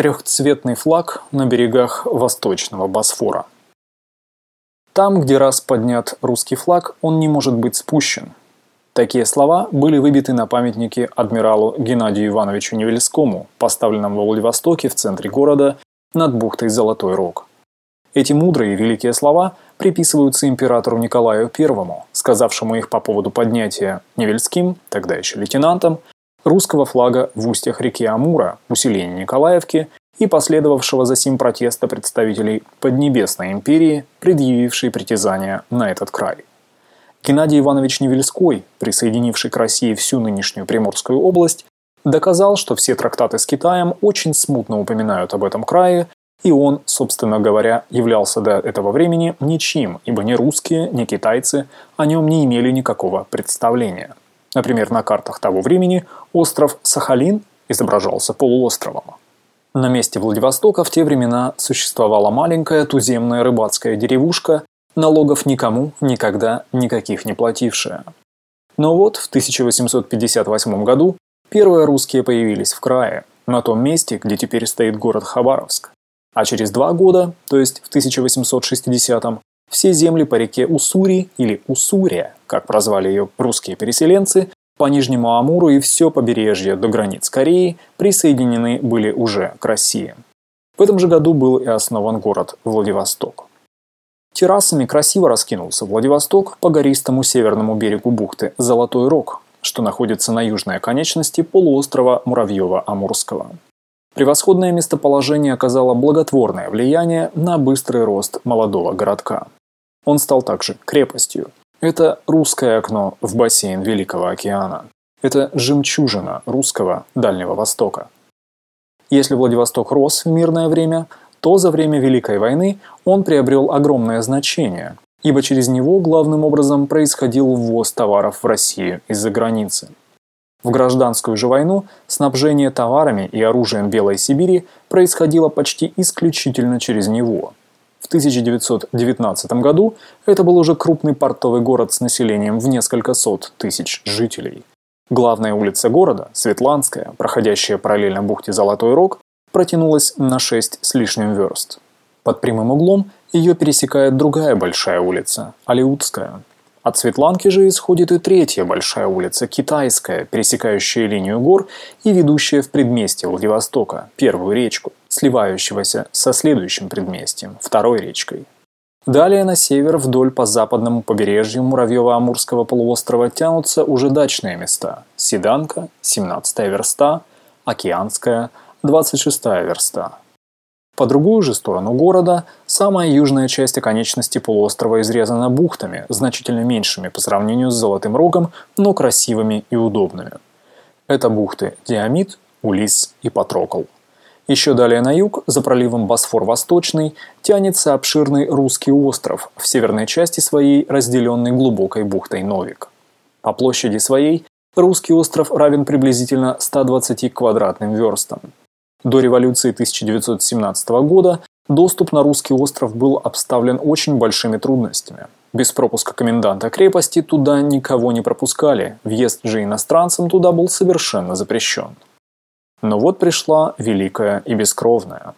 Трехцветный флаг на берегах Восточного Босфора. Там, где раз поднят русский флаг, он не может быть спущен. Такие слова были выбиты на памятнике адмиралу Геннадию Ивановичу Невельскому, поставленном во Владивостоке в центре города над бухтой Золотой Рог. Эти мудрые и великие слова приписываются императору Николаю I, сказавшему их по поводу поднятия Невельским, тогда еще лейтенантом, русского флага в устьях реки Амура, усиления Николаевки и последовавшего за сим протеста представителей Поднебесной империи, предъявившей притязания на этот край. Геннадий Иванович Невельской, присоединивший к России всю нынешнюю Приморскую область, доказал, что все трактаты с Китаем очень смутно упоминают об этом крае, и он, собственно говоря, являлся до этого времени ничем, ибо ни русские, ни китайцы о нем не имели никакого представления. Например, на картах того времени остров Сахалин изображался полуостровом. На месте Владивостока в те времена существовала маленькая туземная рыбацкая деревушка, налогов никому никогда никаких не платившая. Но вот в 1858 году первые русские появились в крае, на том месте, где теперь стоит город Хабаровск. А через два года, то есть в 1860-м, все земли по реке Уссури или Уссурия, как прозвали ее русские переселенцы, по Нижнему Амуру и все побережье до границ Кореи присоединены были уже к России. В этом же году был и основан город Владивосток. Террасами красиво раскинулся Владивосток по гористому северному берегу бухты Золотой Рог, что находится на южной оконечности полуострова Муравьева-Амурского. Превосходное местоположение оказало благотворное влияние на быстрый рост молодого городка. Он стал также крепостью. Это русское окно в бассейн Великого океана. Это жемчужина русского Дальнего Востока. Если Владивосток рос в мирное время, то за время Великой войны он приобрел огромное значение, ибо через него главным образом происходил ввоз товаров в Россию из-за границы. В гражданскую же войну снабжение товарами и оружием Белой Сибири происходило почти исключительно через него. В 1919 году это был уже крупный портовый город с населением в несколько сот тысяч жителей. Главная улица города, Светланская, проходящая параллельно бухте Золотой Рог, протянулась на 6 с лишним верст. Под прямым углом ее пересекает другая большая улица, Алиутская. От Светланки же исходит и третья большая улица, Китайская, пересекающая линию гор и ведущая в предместье Владивостока, первую речку, сливающегося со следующим предместьем, второй речкой. Далее на север вдоль по западному побережью Муравьево-Амурского полуострова тянутся уже дачные места – Седанка, 17-я верста, Океанская, 26-я верста. По другую же сторону города самая южная часть оконечности полуострова изрезана бухтами, значительно меньшими по сравнению с Золотым Рогом, но красивыми и удобными. Это бухты Диамид, Улис и Патрокол. Еще далее на юг, за проливом Босфор-Восточный, тянется обширный русский остров, в северной части своей разделенный глубокой бухтой Новик. По площади своей русский остров равен приблизительно 120 квадратным верстам. До революции 1917 года доступ на русский остров был обставлен очень большими трудностями. Без пропуска коменданта крепости туда никого не пропускали, въезд же иностранцам туда был совершенно запрещен. Но вот пришла великая и бескровная.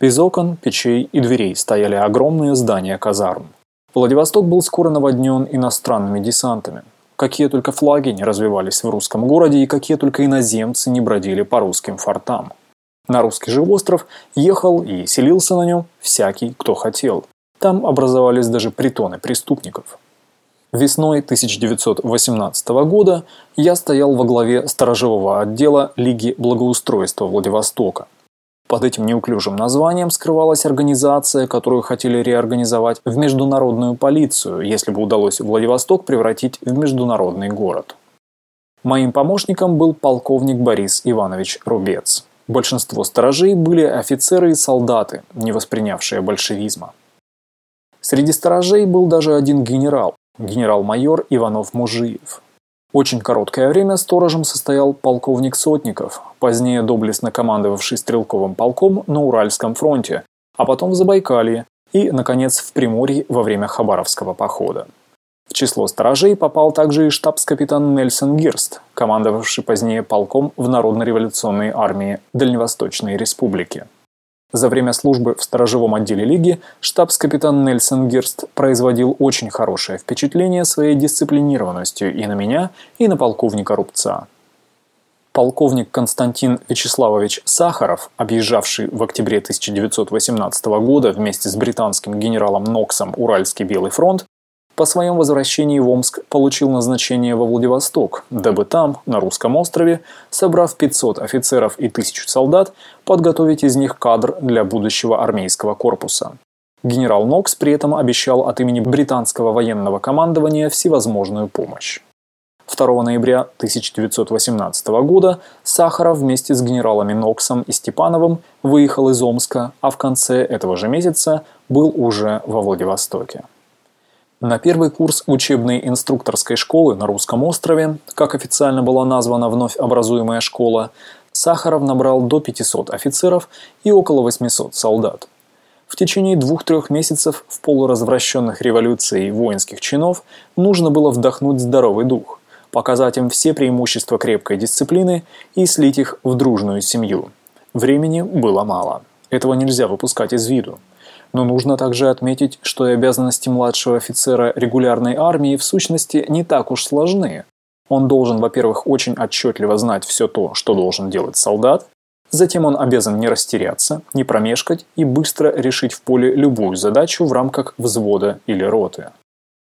Без окон, печей и дверей стояли огромные здания казарм. Владивосток был скоро наводнен иностранными десантами. Какие только флаги не развивались в русском городе и какие только иноземцы не бродили по русским фортам. На русский же остров ехал и селился на нем всякий, кто хотел. Там образовались даже притоны преступников. Весной 1918 года я стоял во главе сторожевого отдела Лиги благоустройства Владивостока. Под этим неуклюжим названием скрывалась организация, которую хотели реорганизовать в международную полицию, если бы удалось Владивосток превратить в международный город. Моим помощником был полковник Борис Иванович Рубец. Большинство сторожей были офицеры и солдаты, не воспринявшие большевизма. Среди сторожей был даже один генерал, генерал-майор Иванов-Мужиев. Очень короткое время сторожем состоял полковник Сотников, позднее доблестно командовавший стрелковым полком на Уральском фронте, а потом в Забайкалье и, наконец, в Приморье во время Хабаровского похода. В число сторожей попал также и штабс-капитан Нельсон Гирст, командовавший позднее полком в Народно-революционной армии Дальневосточной Республики. За время службы в сторожевом отделе Лиги штабс-капитан Нельсон Герст производил очень хорошее впечатление своей дисциплинированностью и на меня, и на полковника Рубца. Полковник Константин Вячеславович Сахаров, объезжавший в октябре 1918 года вместе с британским генералом Ноксом Уральский Белый фронт, по своем возвращении в Омск получил назначение во Владивосток, дабы там, на русском острове, собрав 500 офицеров и 1000 солдат, подготовить из них кадр для будущего армейского корпуса. Генерал Нокс при этом обещал от имени британского военного командования всевозможную помощь. 2 ноября 1918 года Сахаров вместе с генералами Ноксом и Степановым выехал из Омска, а в конце этого же месяца был уже во Владивостоке. На первый курс учебной инструкторской школы на Русском острове, как официально была названа вновь образуемая школа, Сахаров набрал до 500 офицеров и около 800 солдат. В течение двух-трех месяцев в полуразвращенных революцией воинских чинов нужно было вдохнуть здоровый дух, показать им все преимущества крепкой дисциплины и слить их в дружную семью. Времени было мало. Этого нельзя выпускать из виду. Но нужно также отметить, что и обязанности младшего офицера регулярной армии в сущности не так уж сложны. Он должен, во-первых, очень отчетливо знать все то, что должен делать солдат, Затем он обязан не растеряться, не промешкать и быстро решить в поле любую задачу в рамках взвода или роты.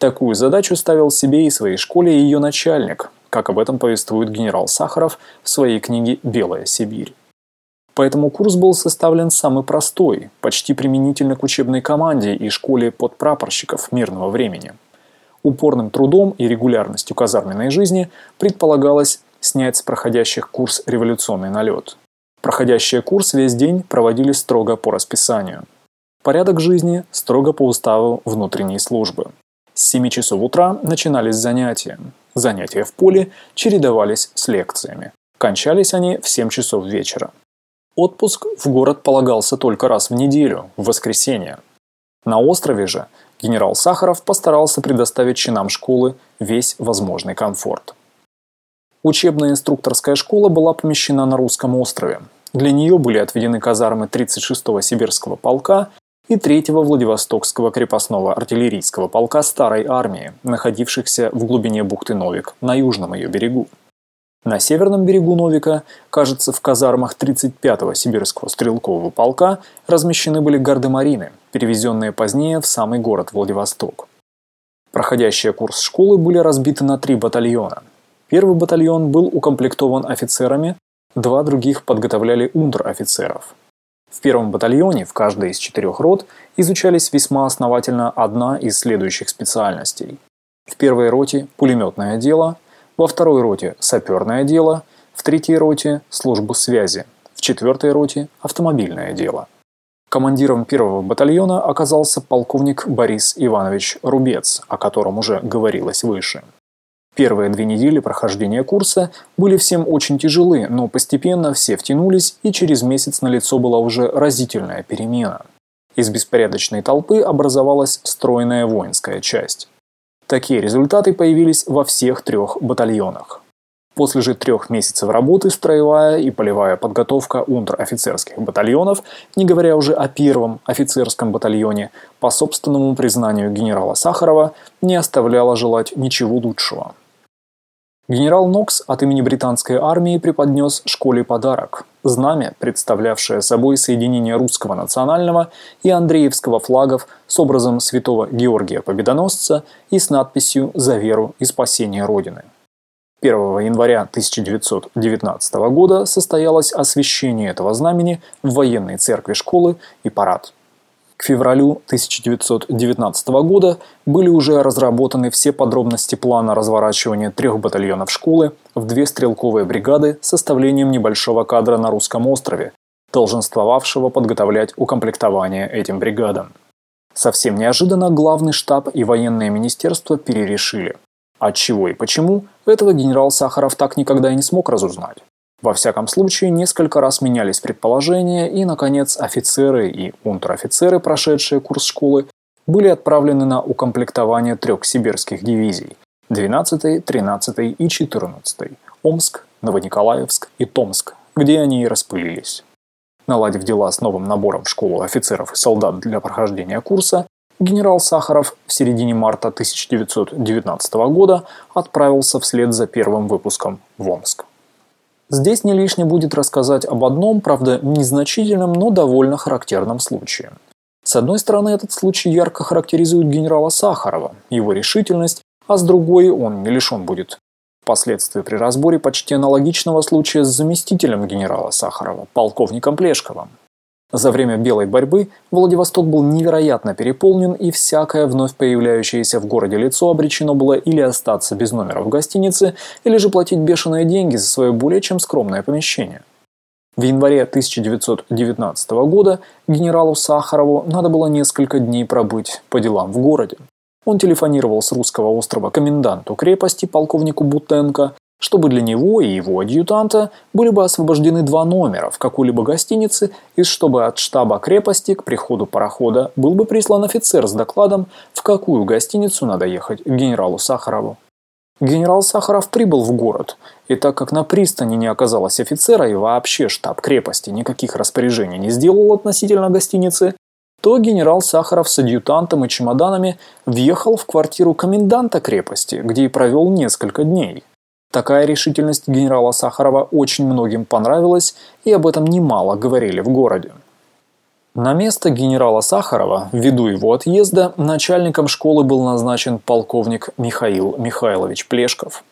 Такую задачу ставил себе и своей школе ее начальник, как об этом повествует генерал Сахаров в своей книге «Белая Сибирь». Поэтому курс был составлен самый простой, почти применительно к учебной команде и школе подпрапорщиков мирного времени. Упорным трудом и регулярностью казарменной жизни предполагалось снять с проходящих курс революционный налет. Проходящие курс весь день проводили строго по расписанию. Порядок жизни строго по уставу внутренней службы. С 7 часов утра начинались занятия. Занятия в поле чередовались с лекциями. Кончались они в 7 часов вечера. Отпуск в город полагался только раз в неделю, в воскресенье. На острове же генерал Сахаров постарался предоставить чинам школы весь возможный комфорт. Учебная инструкторская школа была помещена на русском острове. Для нее были отведены казармы 36-го сибирского полка и 3-го Владивостокского крепостного артиллерийского полка Старой армии, находившихся в глубине бухты Новик, на южном ее берегу. На северном берегу Новика, кажется, в казармах 35-го сибирского стрелкового полка размещены были гардемарины, перевезенные позднее в самый город Владивосток. Проходящие курс школы были разбиты на три батальона. Первый батальон был укомплектован офицерами, два других подготовляли унтер-офицеров. В первом батальоне в каждой из четырех рот изучались весьма основательно одна из следующих специальностей. В первой роте – пулеметное дело, во второй роте – саперное дело, в третьей роте – службу связи, в четвертой роте – автомобильное дело. Командиром первого батальона оказался полковник Борис Иванович Рубец, о котором уже говорилось выше. Первые две недели прохождения курса были всем очень тяжелы, но постепенно все втянулись, и через месяц на лицо была уже разительная перемена. Из беспорядочной толпы образовалась стройная воинская часть. Такие результаты появились во всех трех батальонах. После же трех месяцев работы строевая и полевая подготовка унтер-офицерских батальонов, не говоря уже о первом офицерском батальоне, по собственному признанию генерала Сахарова, не оставляла желать ничего лучшего. Генерал Нокс от имени британской армии преподнес школе подарок – знамя, представлявшее собой соединение русского национального и Андреевского флагов с образом святого Георгия Победоносца и с надписью «За веру и спасение Родины». 1 января 1919 года состоялось освящение этого знамени в военной церкви школы и парад. К февралю 1919 года были уже разработаны все подробности плана разворачивания трех батальонов школы в две стрелковые бригады с составлением небольшого кадра на русском острове, долженствовавшего подготовлять укомплектование этим бригадам. Совсем неожиданно главный штаб и военное министерство перерешили. От чего и почему, этого генерал Сахаров так никогда и не смог разузнать. Во всяком случае, несколько раз менялись предположения, и, наконец, офицеры и унтер-офицеры, прошедшие курс школы, были отправлены на укомплектование трех сибирских дивизий – 12-й, 13-й и 14-й – Омск, Новониколаевск и Томск, где они и распылились. Наладив дела с новым набором в школу офицеров и солдат для прохождения курса, генерал Сахаров в середине марта 1919 года отправился вслед за первым выпуском в Омск. Здесь не лишне будет рассказать об одном, правда, незначительном, но довольно характерном случае. С одной стороны, этот случай ярко характеризует генерала Сахарова, его решительность, а с другой он не лишен будет впоследствии при разборе почти аналогичного случая с заместителем генерала Сахарова, полковником Плешковым. За время белой борьбы Владивосток был невероятно переполнен, и всякое вновь появляющееся в городе лицо обречено было или остаться без номера в гостинице, или же платить бешеные деньги за свое более чем скромное помещение. В январе 1919 года генералу Сахарову надо было несколько дней пробыть по делам в городе. Он телефонировал с русского острова коменданту крепости полковнику Бутенко чтобы для него и его адъютанта были бы освобождены два номера в какой-либо гостинице и чтобы от штаба крепости к приходу парохода был бы прислан офицер с докладом, в какую гостиницу надо ехать к генералу Сахарову. Генерал Сахаров прибыл в город, и так как на пристани не оказалось офицера и вообще штаб крепости никаких распоряжений не сделал относительно гостиницы, то генерал Сахаров с адъютантом и чемоданами въехал в квартиру коменданта крепости, где и провел несколько дней. Такая решительность генерала Сахарова очень многим понравилась, и об этом немало говорили в городе. На место генерала Сахарова, ввиду его отъезда, начальником школы был назначен полковник Михаил Михайлович Плешков.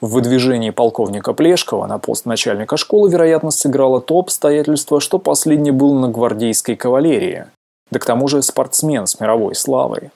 В выдвижении полковника Плешкова на пост начальника школы, вероятно, сыграло то обстоятельство, что последний был на гвардейской кавалерии, да к тому же спортсмен с мировой славой.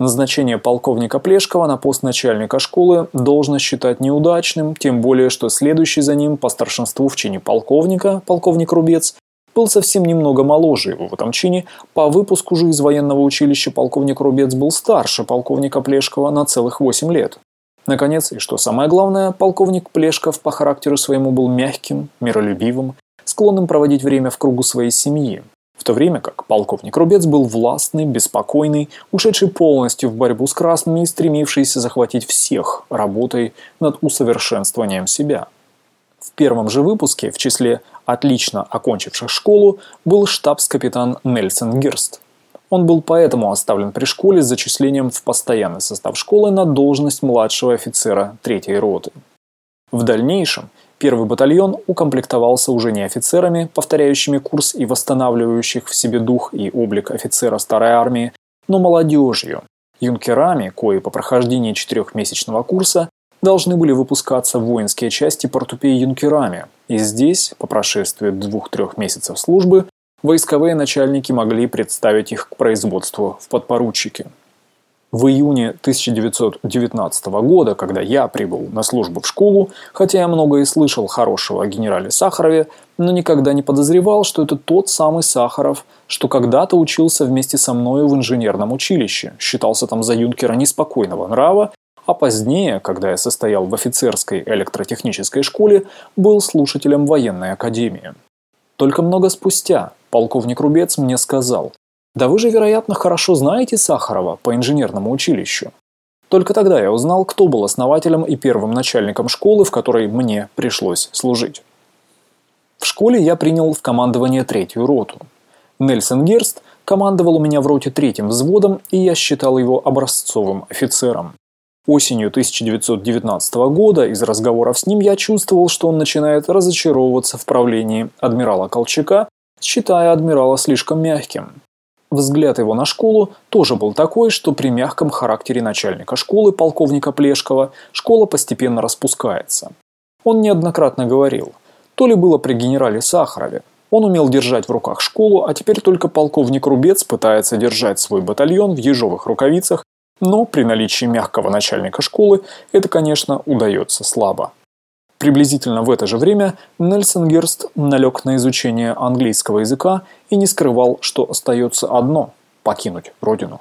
Назначение полковника Плешкова на пост начальника школы должно считать неудачным, тем более, что следующий за ним по старшинству в чине полковника, полковник Рубец, был совсем немного моложе его в этом чине, по выпуску же из военного училища полковник Рубец был старше полковника Плешкова на целых 8 лет. Наконец, и что самое главное, полковник Плешков по характеру своему был мягким, миролюбивым, склонным проводить время в кругу своей семьи, в то время как полковник Рубец был властный, беспокойный, ушедший полностью в борьбу с красными и стремившийся захватить всех работой над усовершенствованием себя. В первом же выпуске в числе отлично окончивших школу был штабс-капитан Нельсон Герст. Он был поэтому оставлен при школе с зачислением в постоянный состав школы на должность младшего офицера третьей роты. В дальнейшем Первый батальон укомплектовался уже не офицерами, повторяющими курс и восстанавливающих в себе дух и облик офицера старой армии, но молодежью, юнкерами, кои по прохождении четырехмесячного курса должны были выпускаться воинские части портупеи юнкерами, и здесь, по прошествии двух-трех месяцев службы, войсковые начальники могли представить их к производству в подпоручике. В июне 1919 года, когда я прибыл на службу в школу, хотя я много и слышал хорошего о генерале Сахарове, но никогда не подозревал, что это тот самый Сахаров, что когда-то учился вместе со мною в инженерном училище, считался там за юнкера неспокойного нрава, а позднее, когда я состоял в офицерской электротехнической школе, был слушателем военной академии. Только много спустя полковник Рубец мне сказал, да вы же, вероятно, хорошо знаете Сахарова по инженерному училищу. Только тогда я узнал, кто был основателем и первым начальником школы, в которой мне пришлось служить. В школе я принял в командование третью роту. Нельсон Герст командовал у меня в роте третьим взводом, и я считал его образцовым офицером. Осенью 1919 года из разговоров с ним я чувствовал, что он начинает разочаровываться в правлении адмирала Колчака, считая адмирала слишком мягким. Взгляд его на школу тоже был такой, что при мягком характере начальника школы полковника Плешкова школа постепенно распускается. Он неоднократно говорил, то ли было при генерале Сахарове, он умел держать в руках школу, а теперь только полковник Рубец пытается держать свой батальон в ежовых рукавицах, но при наличии мягкого начальника школы это, конечно, удается слабо. Приблизительно в это же время Нельсон Герст налег на изучение английского языка и не скрывал, что остается одно – покинуть родину.